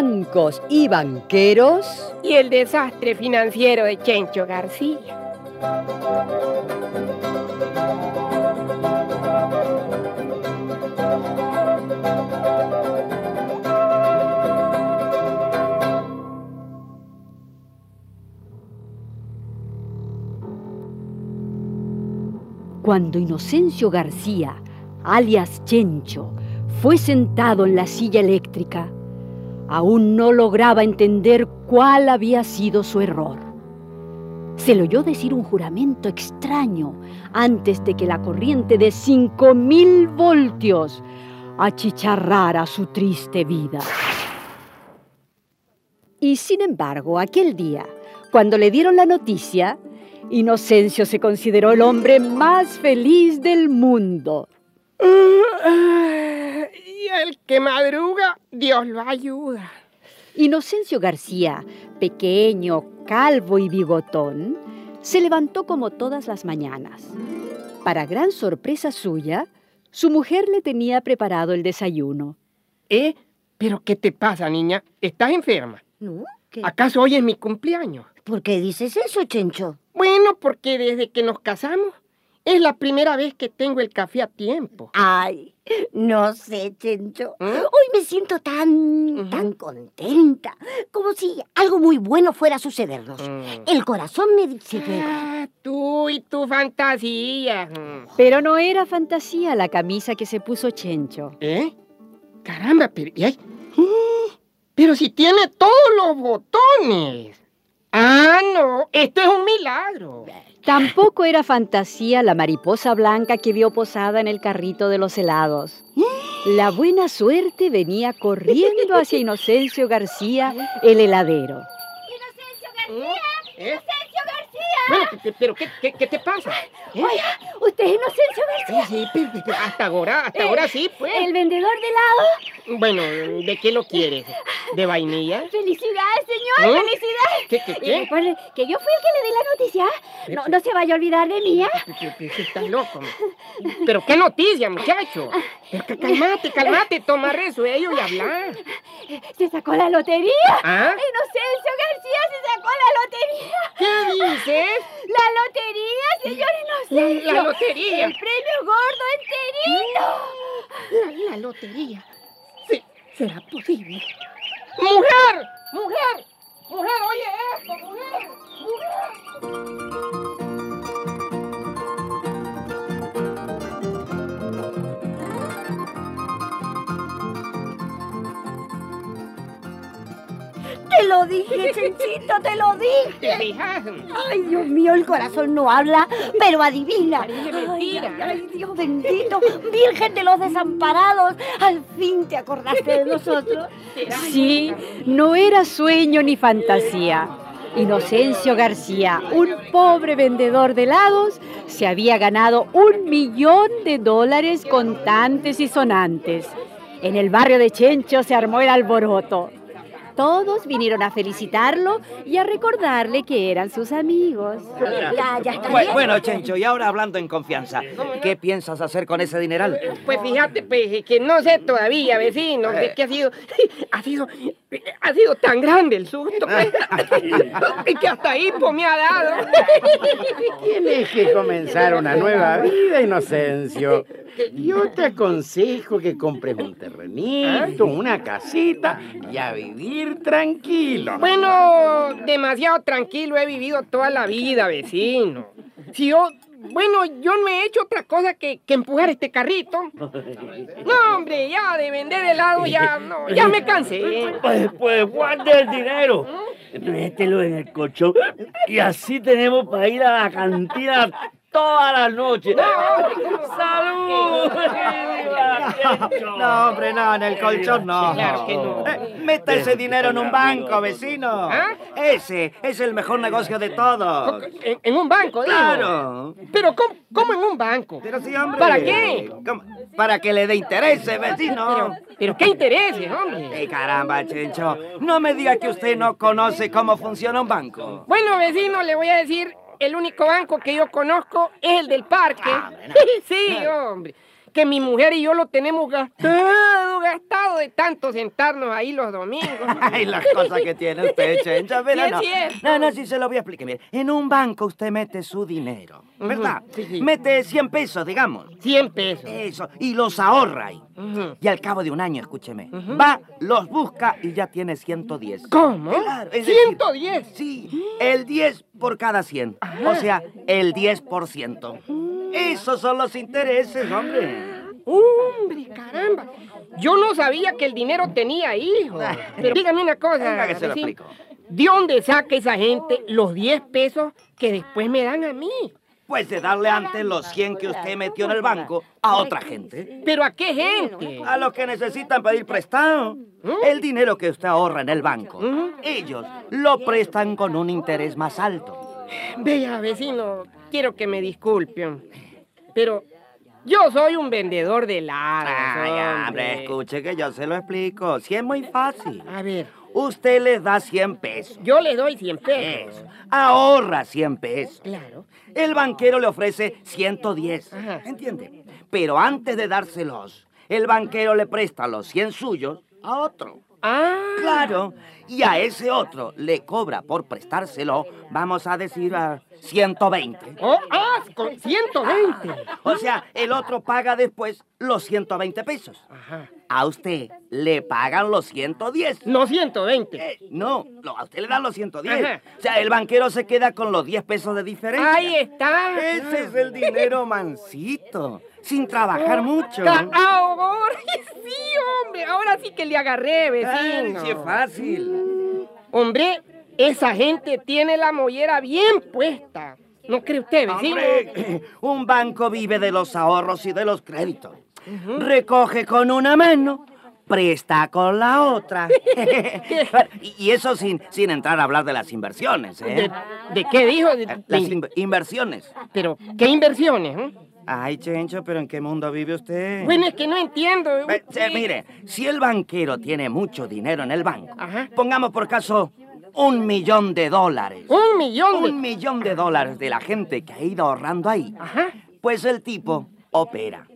Bancos y banqueros y el desastre financiero de Chencho García. Cuando Inocencio García, alias Chencho, fue sentado en la silla eléctrica, aún no lograba entender cuál había sido su error. Se le oyó decir un juramento extraño antes de que la corriente de cinco mil voltios achicharrara su triste vida. Y sin embargo, aquel día, cuando le dieron la noticia, Inocencio se consideró el hombre más feliz del mundo. Y el que madruga, Dios lo ayuda. Inocencio García, pequeño, calvo y bigotón, se levantó como todas las mañanas. Para gran sorpresa suya, su mujer le tenía preparado el desayuno. ¿Eh? ¿Pero qué te pasa, niña? ¿Estás enferma? ¿No? ¿Qué? ¿Acaso hoy es mi cumpleaños? ¿Por qué dices eso, Chencho? Bueno, porque desde que nos casamos es la primera vez que tengo el café a tiempo. Ay, no sé, Chencho. ¿Mm? Hoy me siento tan, tan contenta, como si algo muy bueno fuera a sucedernos. Mm. El corazón me dice que... Ah, tú y tu fantasía. Mm. Pero no era fantasía la camisa que se puso Chencho. ¿Eh? Caramba, pero... y ay, ¡Ah! Pero si tiene todos los botones. Ah, no, esto es un milagro. Tampoco era fantasía la mariposa blanca que vio posada en el carrito de los helados. La buena suerte venía corriendo hacia Inocencio García, el heladero. ¿Eh? Bueno, pe- pe- pero ¿qué, qué, qué te pasa? ¿Eh? ¿Usted es Inocencio García? Sí, sí, pero- pero hasta ahora, hasta ahora sí, pues. ¿El vendedor de helado? Bueno, ¿de qué lo quieres? ¿De vainilla? ¡Felicidades, señor! ¿Eh? ¡Felicidades! ¿Qué, qué, qué? recuerde que yo fui el que le di la noticia. No, no se vaya a olvidar de mí, ¿eh? Estás loco. Pero qué noticia, muchacho. Calmate, calmate, toma resuello y habla. Se sacó la lotería. ¿Ah? Inocencio García se sacó la lotería. ¿Qué dices? La lotería, señor Inocencio. La lotería. El premio gordo enterito. La, la lotería. Sí, será posible. ¡Mujer! ¡Mujer, lo dije, Chenchito, te lo dije. ¿Te fijas? Ay, Dios mío, el corazón no habla, pero adivina. Ay, ay, Dios bendito, Virgen de los desamparados, al fin te acordaste de nosotros. Sí, no era sueño ni fantasía. Inocencio García, un pobre vendedor de helados, se había ganado un millón de dólares contantes y sonantes. En el barrio de Chencho se armó el alboroto. Todos vinieron a felicitarlo y a recordarle que eran sus amigos. Ya, ya está Bueno, bien. bueno, Chencho, y ahora hablando en confianza, ¿qué piensas hacer con ese dineral? Pues fíjate, pues, que no sé todavía, vecino, es que ha sido, ha sido, ha sido tan grande el susto, pues, que hasta hipo me ha dado. Tienes que comenzar una nueva vida, Inocencio. Yo te aconsejo que compres un terrenito, una casita y a vivir tranquilo. Bueno, demasiado tranquilo he vivido toda la vida, vecino. Si yo, bueno, yo no he hecho otra cosa que, que empujar este carrito. No, hombre, ya de vender helado ya, no, ya me cansé. Pues, pues guarde el dinero mételo en el colchón y así tenemos para ir a la cantina todas las noches. ¡Salud! No, hombre, no, en el colchón no. Claro que no. Eh, meta ese dinero en un banco, vecino. ¿Ah? Ese es el mejor negocio de todos. En, en un banco, digo. Claro. Pero ¿cómo, cómo en un banco? Pero sí, hombre. ¿Para qué? ¿Cómo? Para que le dé intereses, vecino. Pero qué intereses, hombre. Eh, caramba, Chencho. No me diga que usted no conoce cómo funciona un banco. Bueno, vecino, le voy a decir, el único banco que yo conozco es el del parque. Ah, sí, hombre. Que mi mujer y yo lo tenemos gastado, gastado de tanto sentarnos ahí los domingos. Ay, las cosas que tiene usted, Sí, es no. no, no, sí se lo voy a explicar. Mire, en un banco usted mete su dinero, ¿verdad? sí, sí. Mete 100 pesos, digamos. 100 pesos. Eso, y los ahorra ahí. Ujú. Y al cabo de un año, escúcheme, va, los busca y ya tiene 110. ¿Cómo? Claro, es decir, 110. Sí, el 10 por cada 100. O sea, el 10%. Esos son los intereses, hombre. Hombre, caramba. Yo no sabía que el dinero tenía hijos. Pero dígame una cosa. Venga, que se lo. ¿De dónde saca esa gente los 10 pesos que después me dan a mí? Pues de darle antes los 100 que usted metió en el banco a otra gente. ¿Pero a qué gente? A los que necesitan pedir prestado. El dinero que usted ahorra en el banco, ellos lo prestan con un interés más alto. Vea, vecino, quiero que me disculpen. Pero yo soy un vendedor de helados. Ay, hombre, hombre. escuche que yo se lo explico. Si es muy fácil. A ver, Usted les da 100 pesos. yo le doy 100 pesos. Eso. Ahorra 100 pesos. Claro. El banquero le ofrece 110. Ajá. ¿Entiende? Pero antes de dárselos, el banquero le presta los 100 suyos a otro. Ah, Claro. Y a ese otro le cobra por prestárselo, vamos a decir, a 120. Oh, ah, con 120. O sea, el otro paga después los 120 pesos. Ajá. A usted le pagan los 110. No 120. Eh, no, no, a usted le dan los 110. Ajá. O sea, el banquero se queda con los 10 pesos de diferencia. Ahí está. Ese es el dinero mansito, sin trabajar mucho. Ca- Ahora sí, hombre. Ahora sí que le agarré, Ay, vecino. sí es fácil. Hombre, esa gente tiene la mollera bien puesta. ¿No cree usted, vecino? Hombre, un banco vive de los ahorros y de los créditos. Recoge con una mano, presta con la otra. y eso sin, sin entrar a hablar de las inversiones, ¿eh? ¿De, de qué dijo? De- Las in- inversiones. pero, ¿qué inversiones? eh? Ay, Chencho, pero ¿en qué mundo vive usted? Bueno, es que no entiendo. Che, mire, si el banquero tiene mucho dinero en el banco, Ajá. pongamos por caso un millón de dólares. Un millón de... Un millón de dólares de la gente que ha ido ahorrando ahí. Ajá. Pues el tipo opera.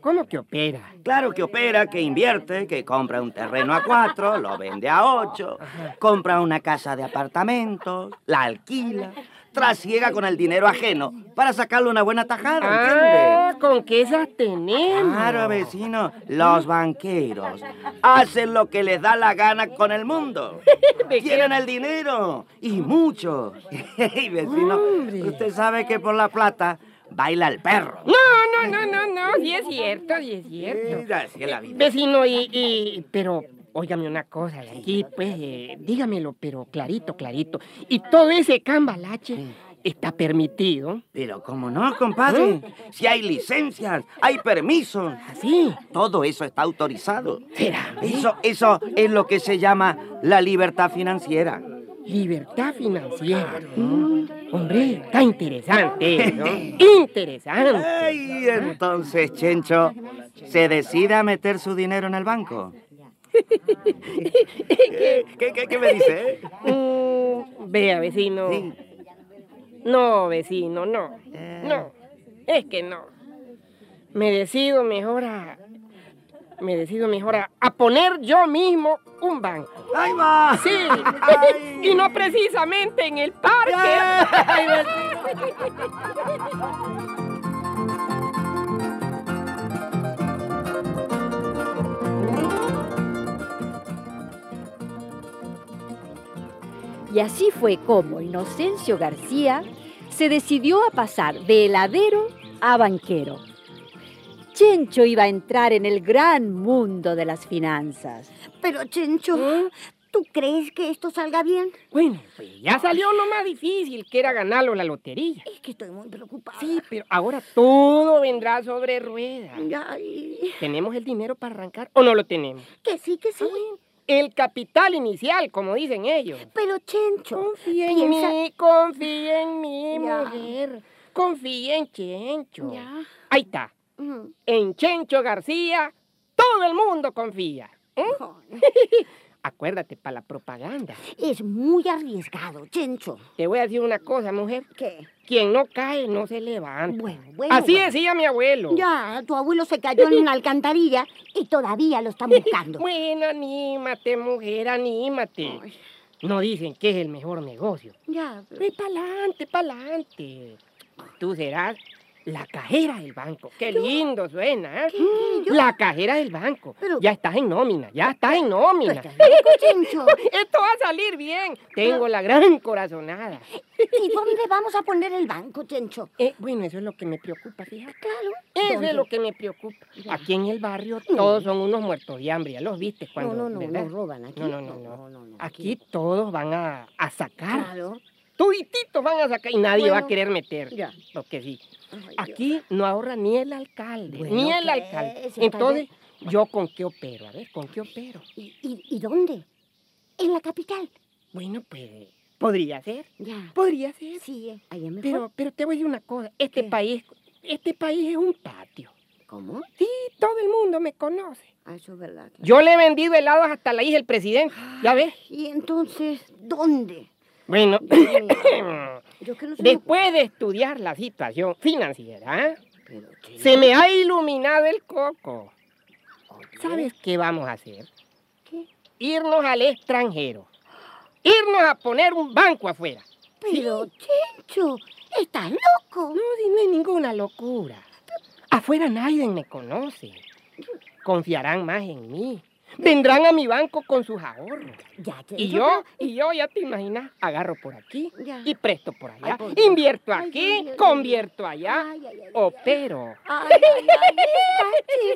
¿Cómo que opera? Claro que opera, que invierte, que compra un terreno a cuatro, lo vende a ocho, compra una casa de apartamentos, la alquila, trasiega con el dinero ajeno para sacarle una buena tajada, Ah, con que esas tenemos. Claro, vecino, los banqueros hacen lo que les da la gana con el mundo. ¿De qué? Quieren el dinero, y mucho. Y vecino, Hombre. usted sabe que por la plata baila el perro. No, no, no, no, no, sí es cierto, sí es cierto. Sí, así es la vida. Vecino, y, y- pero, óigame una cosa, aquí, pues, eh, dígamelo, pero clarito, clarito. Y todo ese cambalache está permitido. Pero cómo no, compadre. Si hay licencias, hay permisos. Así. Todo eso está autorizado. ¿Será? Eso, eso es lo que se llama la libertad financiera. Libertad financiera. Mm, Hombre, está interesante, ¿no? Interesante. Ay, entonces, Chencho, ¿se decide a meter su dinero en el banco? ¿Qué, qué- qué me dice? Mm, vea, vecino. Sí. No, vecino, no. Eh. No, es que no. Me decido mejor a... Me decido mejor a, a poner yo mismo un banco. ¡Ahí va! Sí, Ay. y no precisamente en el parque. Ay, Y así fue como Inocencio García se decidió a pasar de heladero a banquero. Chencho iba a entrar en el gran mundo de las finanzas. Pero, Chencho, ¿Tú crees que esto salga bien? Bueno, pues ya salió lo más difícil, que era ganarlo la lotería. Es que estoy muy preocupada. Sí, pero ahora todo vendrá sobre ruedas. Ay, ¿Tenemos el dinero para arrancar o no lo tenemos? que sí, que sí. El capital inicial, como dicen ellos. Pero, Chencho, Confía en piensa- mí, confía en mí, Ya. mujer. Confía en Chencho. Ya. Ahí está. En Chencho García, todo el mundo confía. ¿eh? Acuérdate, para la propaganda. Es muy arriesgado, Chencho. Te voy a decir una cosa, mujer. ¿Qué? Quien no cae, no se levanta. Bueno, bueno. Así bueno. decía mi abuelo. Ya, tu abuelo se cayó en una alcantarilla y todavía lo están buscando. Bueno, anímate, mujer, anímate. Ay, No dicen que es el mejor negocio. ya, Ve pa'lante, pa'lante. Tú serás la cajera del banco. Qué lindo suena, ¿eh? ¿Qué? ¿Yo? La cajera del banco. Pero- Ya estás en nómina, ya estás en ¿Tú nómina. estás Chencho? Esto va a salir bien. Tengo la gran corazonada. ¿Y dónde vamos a poner el banco, Chencho? Eh, bueno, eso es lo que me preocupa, fíjate. Claro. Eso ¿Dónde? es lo que me preocupa. Ya. Aquí en el barrio todos son unos muertos de hambre. Ya los viste No, cuando. no, no, no roban aquí. No, no, no, no. Aquí todos van a, a sacar. Claro. Tudititos van a sacar y nadie va a querer meter. ya. Porque sí. Aquí no ahorra ni el alcalde, Bueno, ni el alcalde. Entonces, ¿yo con qué opero? A ver, ¿con qué opero? ¿Y, y, y dónde? En la capital. Bueno, pues, podría ser, Ya. podría ser. Sí, eh, ahí es mejor. Pero, pero te voy a decir una cosa, este ¿Qué? país, este país es un patio. ¿Cómo? Sí, todo el mundo me conoce. Ah, eso es verdad. claro. Yo le he vendido helados hasta la hija del presidente, ¿ya ves? ¿Y entonces dónde? Bueno, Yo que no sé. después de estudiar la situación financiera. Pero, ¿qué? se me ha iluminado el coco. ¿Sabes qué vamos a hacer? ¿Qué? Irnos al extranjero. Irnos a poner un banco afuera. Pero, Chencho, estás loco. No, si no es ninguna locura. Afuera nadie me conoce. Confiarán más en mí. Vendrán a mi banco con sus ahorros. Ya. Y yo, y yo, ya te imaginas, agarro por aquí Ya. y presto por allá. Ay, por Dios. Invierto Ay, aquí, ay, convierto allá, opero. Ay,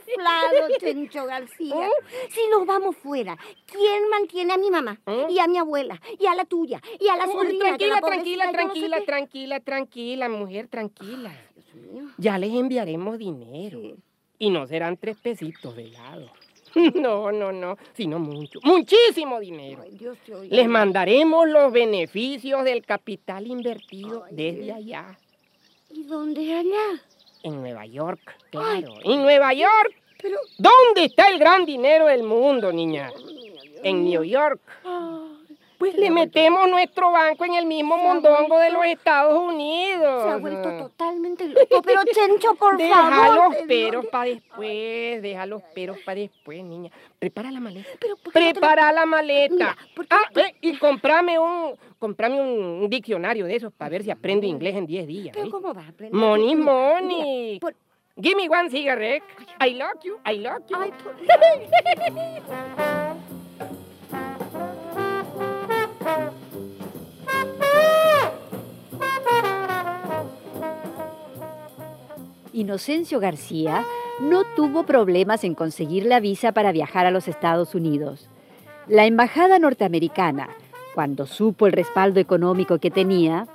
chiflado, Chencho García. ¿Mm? Si nos vamos fuera, ¿quién mantiene a mi mamá? ¿Mm? Y a mi abuela, y a la tuya, y a la sobrina. tranquila, la tranquila, no sé tranquila, tranquila, tranquila, mujer, tranquila. Dios mío. Ya les enviaremos dinero. Sí. Y no serán tres pesitos de lado. No, no, no, sino mucho, muchísimo dinero. Ay, Dios te oiga. Les mandaremos los beneficios del capital invertido Ay, desde Dios. allá, ¿Y dónde allá? en Nueva York, claro. En Nueva York. Pero, ¿Dónde está el gran dinero del mundo, niña? Dios mío, Dios En. New York. Pues le metemos nuestro banco en el mismo mondongo de los Estados Unidos. Se ha vuelto totalmente loco. Pero, Chencho, por Deja favor. los te digo peros para después, deja los peros para después, niña. Prepara la maleta. Pero, ¿por qué no te lo- Prepara la maleta. Mira, ¿por qué Ah, y comprame un, comprame un, diccionario de esos para ver si aprendo inglés en 10 días. Pero, ¿eh? ¿cómo va a aprender? Money, money. mira, por- Give me one cigarette. I love you, I love you. Ay, por... Inocencio García no tuvo problemas en conseguir la visa para viajar a los Estados Unidos. La embajada norteamericana, cuando supo el respaldo económico que tenía,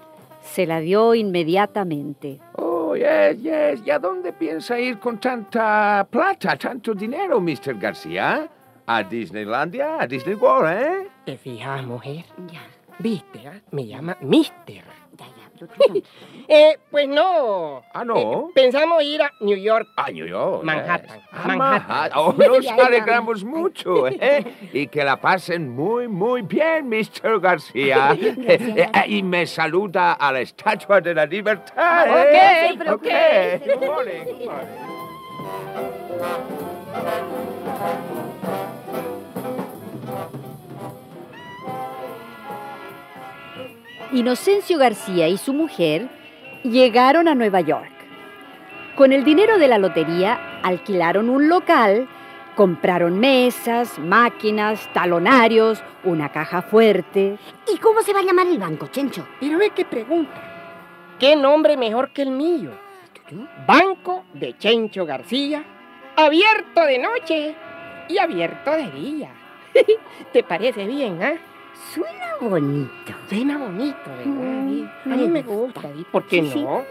se la dio inmediatamente. Oh, yes, yes. ¿Y a dónde piensa ir con tanta plata, tanto dinero, Mr. García? ¿A Disneylandia? ¿A Disney World, eh? ¿Te fijas, mujer? Ya, ¿Viste? ah? Me llama Mister. ya, ya. yo te- Eh, pues no. Ah, no. Eh, pensamos ir a New York. A New York. Manhattan. Ah, Manhattan. Manhattan. Oh, nos alegramos mucho, ¿eh? Y que la pasen muy, muy bien, Mr. García. Eh, eh, y me saluda a la Estatua de la Libertad, Ok, ¿eh? pero Ok. ¿qué? Inocencio García y su mujer llegaron a Nueva York. Con el dinero de la lotería alquilaron un local, compraron mesas, máquinas, talonarios, una caja fuerte. ¿Y cómo se va a llamar el banco, Chencho? Pero ve qué pregunta. ¿Qué nombre mejor que el mío? Banco de Chencho García, abierto de noche y abierto de día. ¿Te parece bien, ah? Suena bonito. Suena bonito, ¿verdad? Mm, Sí, A mí me gusta. ¿por qué Sí, sí. no?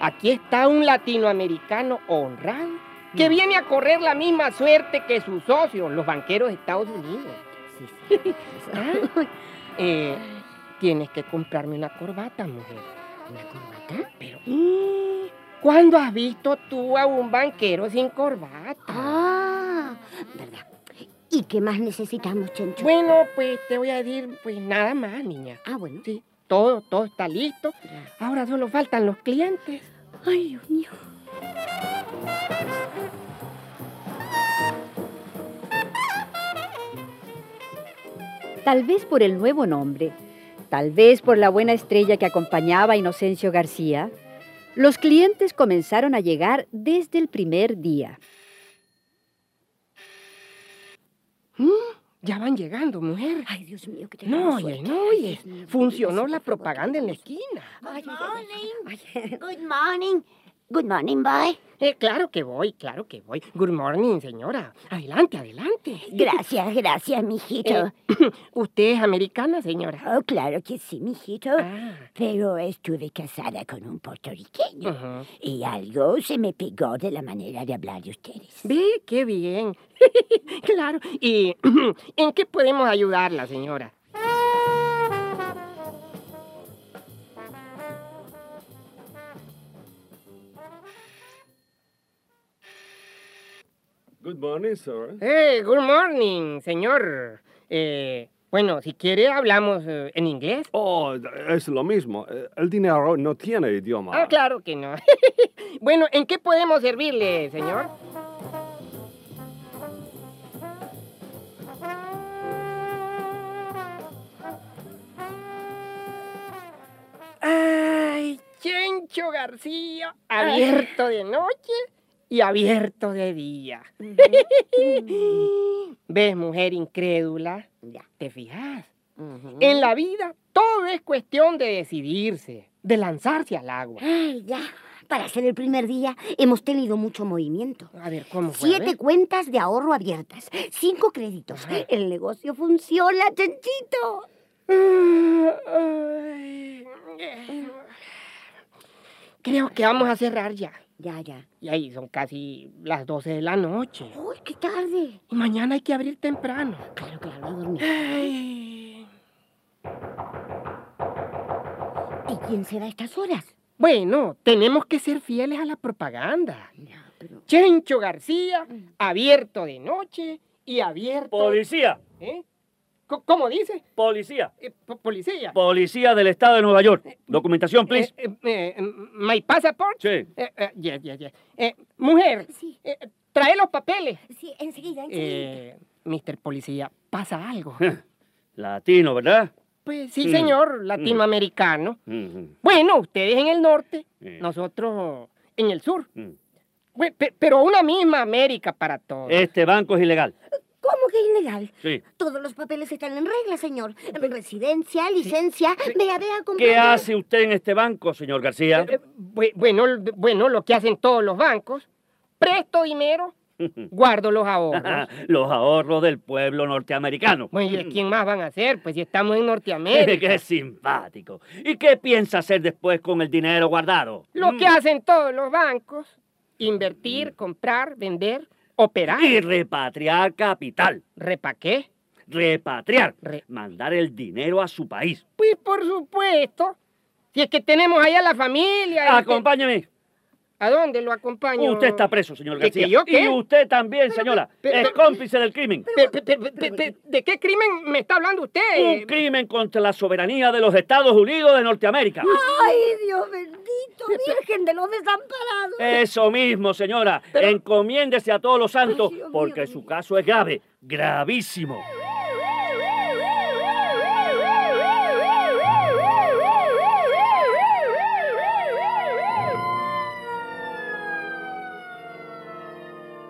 Aquí está un latinoamericano honrado Mm. que viene a correr la misma suerte que sus socios, los banqueros de Estados Unidos. Sí, sí. ¿Ah? Eh, tienes que comprarme una corbata, mujer. ¿Una corbata? Pero, mm, ¿cuándo has visto tú a un banquero sin corbata? Ah, ¿verdad? ¿Y qué más necesitamos, Chencho? Bueno, pues te voy a decir, pues nada más, niña. Ah, bueno. Sí, todo, todo está listo. Ya. Ahora solo faltan los clientes. Ay, Dios mío. Tal vez por el nuevo nombre, tal vez por la buena estrella que acompañaba a Inocencio García, los clientes comenzaron a llegar desde el primer día. Ya van llegando, mujer. Ay, Dios mío, que No, suerte. no, Ay, oye. Dios mío, Funcionó la propaganda en la esquina. Good ay. Good morning. Good morning, boy. Eh, claro que voy, claro que voy. Good morning, señora. Adelante, adelante. Gracias, gracias, mijito. Eh, ¿Usted es americana, señora? Oh, claro que sí, mijito. Ah. Pero estuve casada con un puertorriqueño. Y algo se me pegó de la manera de hablar de ustedes. Ve, qué bien. claro. ¿Y en qué podemos ayudarla, señora? Good morning, sir. Eh, good morning, señor. Eh, bueno, si quiere hablamos eh, en inglés. Oh, es lo mismo. Eh, El dinero no tiene idioma. Ah, claro que no. bueno, ¿en qué podemos servirle, señor? Ay, Chencho García, abierto de noche y abierto de día. ¿Ves, mujer incrédula? Ya. ¿Te fijas? En la vida todo es cuestión de decidirse, de lanzarse al agua. Ay, ya. Para ser el primer día hemos tenido mucho movimiento. A ver, ¿cómo fue? Siete cuentas de ahorro abiertas, cinco créditos. Ajá. El negocio funciona, Chenchito. Ay, Creo que vamos a cerrar ya. Ya, ya. Y ahí son casi las 12 de la noche. Uy, qué tarde. Y mañana hay que abrir temprano. Claro, claro, a dormir. Ay. ¿Y quién será a estas horas? Bueno, tenemos que ser fieles a la propaganda. Ya, pero... Chencho García, abierto de noche y abierto... Policía, ¿Eh? ¿Cómo dice? policía, Eh, po- policía. policía del estado de Nueva York. Documentación, please. Eh, eh, eh, my passport? Sí. Eh, eh, yes, yes, yes. Eh, mujer, Sí, eh, trae los papeles. sí, enseguida, enseguida. Eh, Mister Policía, ¿pasa algo? Latino, ¿verdad? Pues sí, Mm. señor, latinoamericano. Ujú. Bueno, ustedes en el norte, nosotros en el sur. Mm. Pero una misma América para todos. Este banco es ilegal. Sí. Todos los papeles están en regla, señor. Residencia, licencia. Vea, vea, ¿Qué hace usted en este banco, señor García? Eh, bue- bueno, bueno, lo que hacen todos los bancos. Presto dinero, guardo los ahorros. Los ahorros del pueblo norteamericano. Bueno, ¿y de quién más van a hacer? Pues si estamos en Norteamérica. Qué simpático. ¿Y qué piensa hacer después con el dinero guardado? Lo Mm. que hacen todos los bancos, invertir, comprar, vender, operar. Y repatriar capital. ¿Repa qué? Repatriar. Re- Mandar el dinero a su país. Pues por supuesto. Si es que tenemos allá la familia. este- Acompáñeme. ¿A dónde lo acompaño? Usted está preso, señor ¿Que- que García. yo qué? Y usted también, señora. pero- es cómplice del crimen. ¿De qué crimen me está hablando usted? Un crimen contra la soberanía de los Estados Unidos de Norteamérica. Ay, Dios bendito, Virgen de los desamparados. Eso mismo, señora. Encomiéndese a todos los santos, Ay, Dios mío, porque Dios su mío. caso es grave, gravísimo.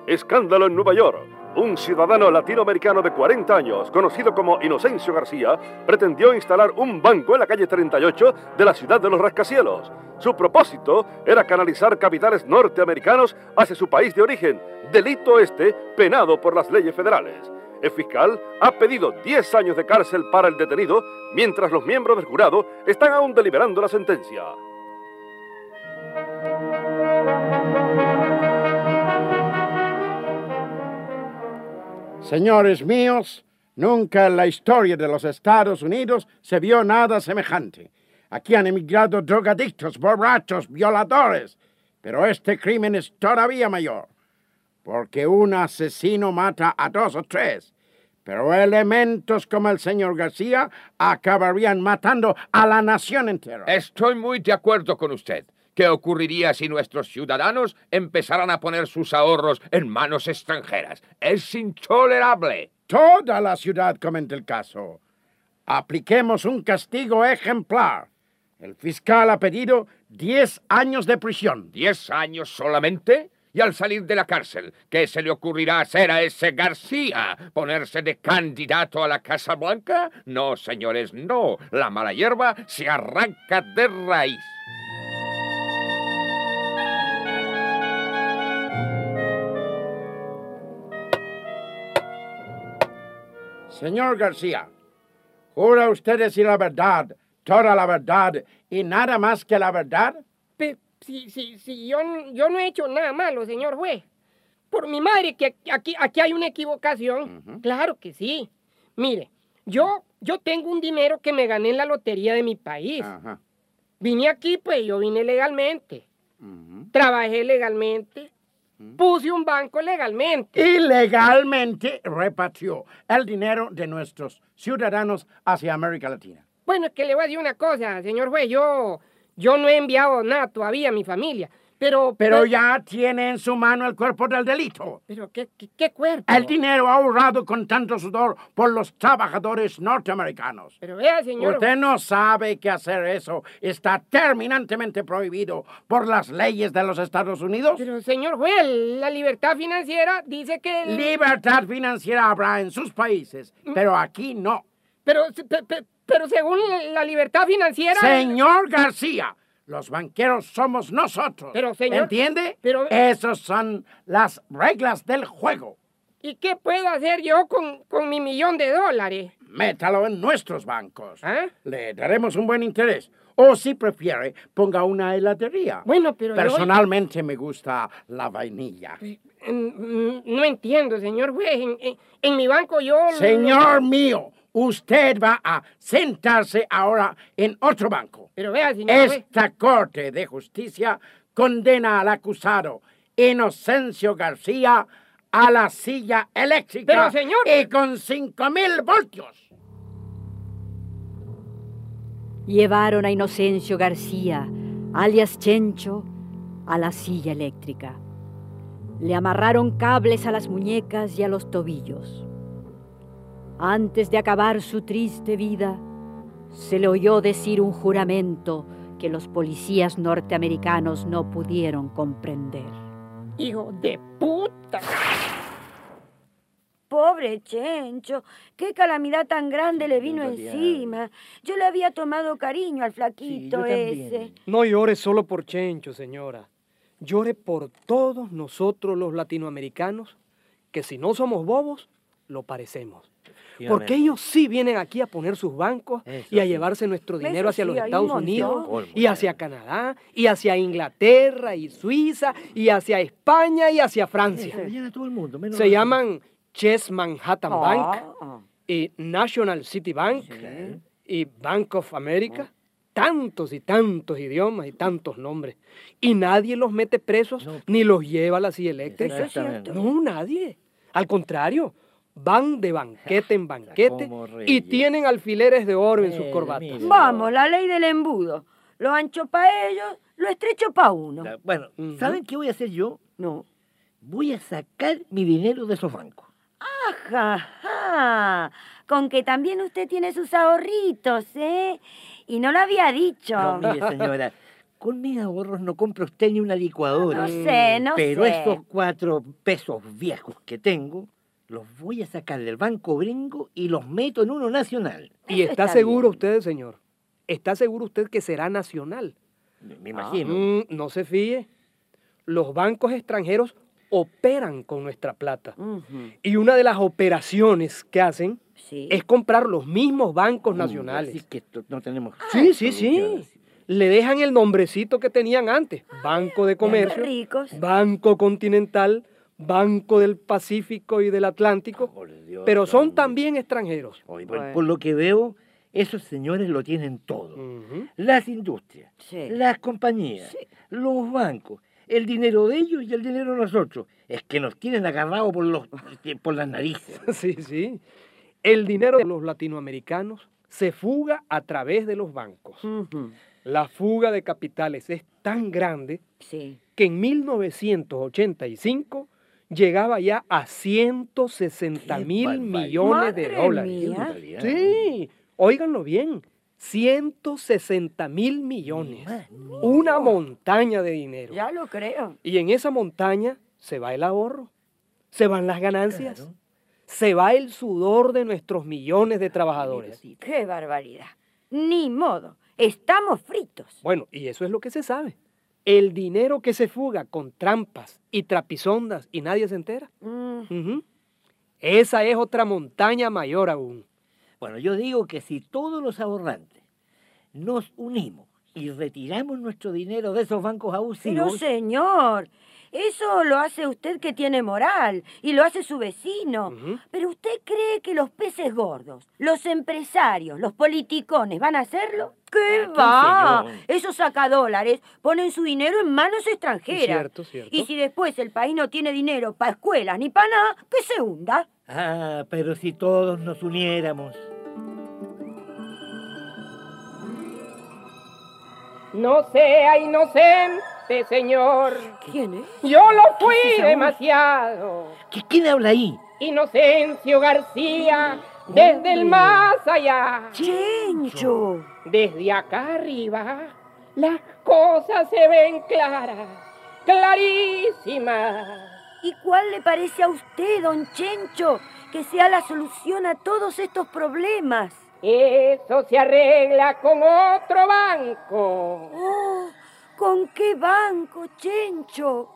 Escándalo en Nueva York. Un ciudadano latinoamericano de 40 años, conocido como Inocencio García, pretendió instalar un banco en la calle 38 de la ciudad de los rascacielos. Su propósito era canalizar capitales norteamericanos hacia su país de origen, delito este penado por las leyes federales. el fiscal ha pedido 10 años de cárcel para el detenido, mientras los miembros del jurado están aún deliberando la sentencia. Señores míos, nunca en la historia de los Estados Unidos se vio nada semejante. Aquí han emigrado drogadictos, borrachos, violadores, pero este crimen es todavía mayor, porque un asesino mata a dos o tres, pero elementos como el señor García acabarían matando a la nación entera. Estoy muy de acuerdo con usted. ¿Qué ocurriría si nuestros ciudadanos empezaran a poner sus ahorros en manos extranjeras? Es intolerable. Toda la ciudad comenta el caso. Apliquemos un castigo ejemplar. El fiscal ha pedido 10 años de prisión. ¿Diez años solamente? Y al salir de la cárcel, ¿qué se le ocurrirá hacer a ese García? ¿Ponerse de candidato a la Casa Blanca? No, señores, no. La mala hierba se arranca de raíz. Señor García, ¿jura usted decir la verdad, toda la verdad y nada más que la verdad? Pe- si, si, si yo, yo no he hecho nada malo, señor juez. Por mi madre, que aquí, aquí hay una equivocación. Claro que sí. Mire, yo, yo tengo un dinero que me gané en la lotería de mi país. Ajá. Vine aquí, pues yo vine legalmente. Trabajé legalmente. Puse un banco legalmente. Ilegalmente repatrió el dinero de nuestros ciudadanos hacia América Latina. Bueno, es que le voy a decir una cosa, señor juez. Yo, yo no he enviado nada todavía a mi familia. Pero. Pero ya tiene en su mano el cuerpo del delito. Pero, ¿qué, qué, qué cuerpo? El dinero ahorrado con tanto sudor por los trabajadores norteamericanos. Pero vea, señor. Usted no sabe que hacer eso está terminantemente prohibido por las leyes de los Estados Unidos. Pero, señor juez, la libertad financiera dice que... el- Libertad financiera habrá en sus países, pero aquí no. Pero, pe- pe- pero según la libertad financiera... Señor García, los banqueros somos nosotros. Pero, señor- ¿Entiende? pero- Esas son las reglas del juego. ¿Y qué puedo hacer yo con, con mi millón de dólares? Métalo en nuestros bancos. ¿Ah? Le daremos un buen interés. O si prefiere, ponga una heladería. Bueno, pero yo- Personalmente me gusta la vainilla. Mm, mm, No entiendo, señor juez. En, en- en mi banco yo... Señor mío, usted va a sentarse ahora en otro banco. Pero vea, señor juez. Esta Corte de Justicia condena al acusado Inocencio García a la silla eléctrica Pero, señor- y con cinco mil voltios. Llevaron a Inocencio García, alias Chencho, a la silla eléctrica. Le amarraron cables a las muñecas y a los tobillos. Antes de acabar su triste vida, se le oyó decir un juramento que los policías norteamericanos no pudieron comprender. Hijo de puta. Pobre Chencho, qué calamidad tan grande le vino encima. Yo le había tomado cariño al flaquito ese. No llore solo por Chencho, señora. Llore por todos nosotros los latinoamericanos, que si no somos bobos, lo parecemos. Porque ellos sí vienen aquí a poner sus bancos y a llevarse nuestro Eso dinero hacia sí, los Estados. Unidos y hacia Canadá y hacia Inglaterra y Suiza y hacia España y hacia Francia. Llena todo el mundo, menos Se llaman Chess Manhattan Bank Ah, y National City Bank y Bank of America. Tantos y tantos idiomas y tantos nombres. Y nadie los mete presos ni los lleva a la silla eléctrica. No, nadie. Al contrario, van de banquete en banquete Como y tienen alfileres de oro en sus Eh, corbatas. Vamos, la ley del embudo. Lo ancho para ellos, lo estrecho para uno. Bueno. ¿saben qué voy a hacer yo? No. Voy a sacar mi dinero de esos bancos. Ajá. Con que también usted tiene sus ahorritos, ¿eh? Y no lo había dicho. No, mire, señora, con mis ahorros no compra usted ni una licuadora. No sé, no Pero sé. estos cuatro pesos viejos que tengo, los voy a sacar del banco gringo y los meto en uno nacional. ¿Y está, está seguro bien. usted, señor? ¿Está seguro usted que será nacional? Me, imagino. Mm, no se fíe. Los bancos extranjeros operan con nuestra plata. Y una de las operaciones que hacen es comprar los mismos bancos nacionales. Así que no tenemos... Sí, sí, sí. Le dejan el nombrecito que tenían antes. Banco de Comercio, Banco Continental, Banco del Pacífico y del Atlántico, pero son también extranjeros. por, lo que veo, esos señores lo tienen todo. Las industrias, las compañías, los bancos, el dinero de ellos y el dinero de nosotros. Es que nos tienen agarrados por, los, por las narices. Sí, sí. El dinero de los latinoamericanos se fuga a través de los bancos. La fuga de capitales es tan grande que en 1985 llegaba ya a 160 mil millones de dólares. Sí, óiganlo bien, 160 mil millones. Una montaña de dinero. Ya lo creo. Y en esa montaña se va el ahorro, se van las ganancias, se va el sudor de nuestros millones de trabajadores. ¡Qué barbaridad! Ni modo, estamos fritos. Bueno, y eso es lo que se sabe. El dinero que se fuga con trampas y trapisondas y nadie se entera. Mm. Esa es otra montaña mayor aún. Bueno, yo digo que si todos los ahorrantes nos unimos y retiramos nuestro dinero de esos bancos abusivos... Pero señor, eso lo hace usted que tiene moral y lo hace su vecino. Pero usted cree que los peces gordos, los empresarios, los politicones van a hacerlo? ¿Qué va? Esos sacadólares ponen su dinero en manos extranjeras. Cierto, cierto. Y si después el país no tiene dinero para escuelas ni para nada, que se hunda. Ah, pero si todos nos uniéramos. No sea inocente, señor. ¿Quién es? Yo lo fui demasiado. ¿Quién habla ahí? Inocencio García, desde el más allá. Chencho. Desde acá arriba, las cosas se ven claras, clarísimas. ¿Y cuál le parece a usted, don Chencho, que sea la solución a todos estos problemas? Eso se arregla con otro banco. Oh, ¿Con qué banco, Chencho?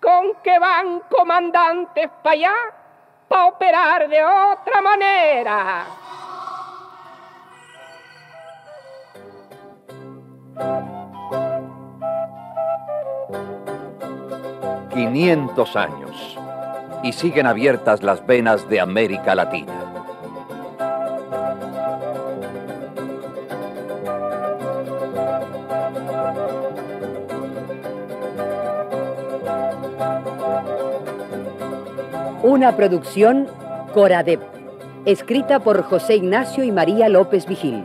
¿Con qué van comandantes para allá? Para operar de otra manera. ¡500 años! Y siguen abiertas las venas de América Latina. Una producción Coradep, escrita por José Ignacio y María López Vigil.